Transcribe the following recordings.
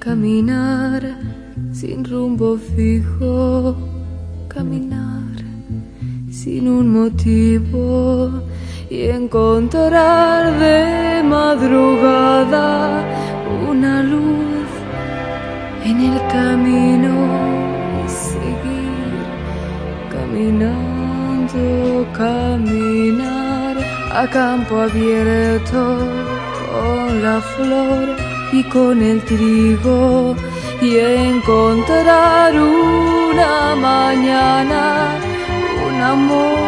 Caminar sin rumbo fijo, caminar sin un motivo y encontrar de madrugada una luz en el camino seguir caminando, caminar a campo abierto con la flor y con el trigo y encontrar una mañana un amor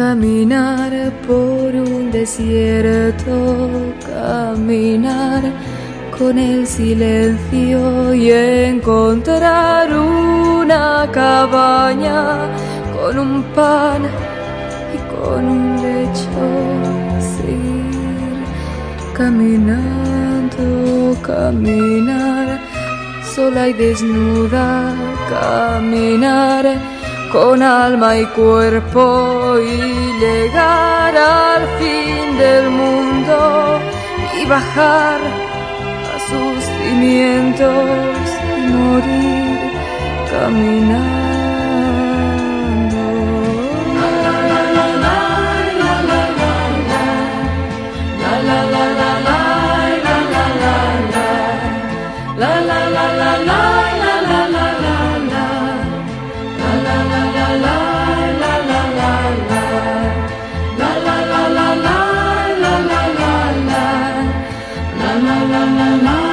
Caminar por un desierto, caminar con el silencio y encontrar una cabaña con un pan y con un lecho, caminando, caminar sola y desnuda, caminar con alma y cuerpo y llegar al fin del mundo y bajar a sus cimientos y morir caminando. la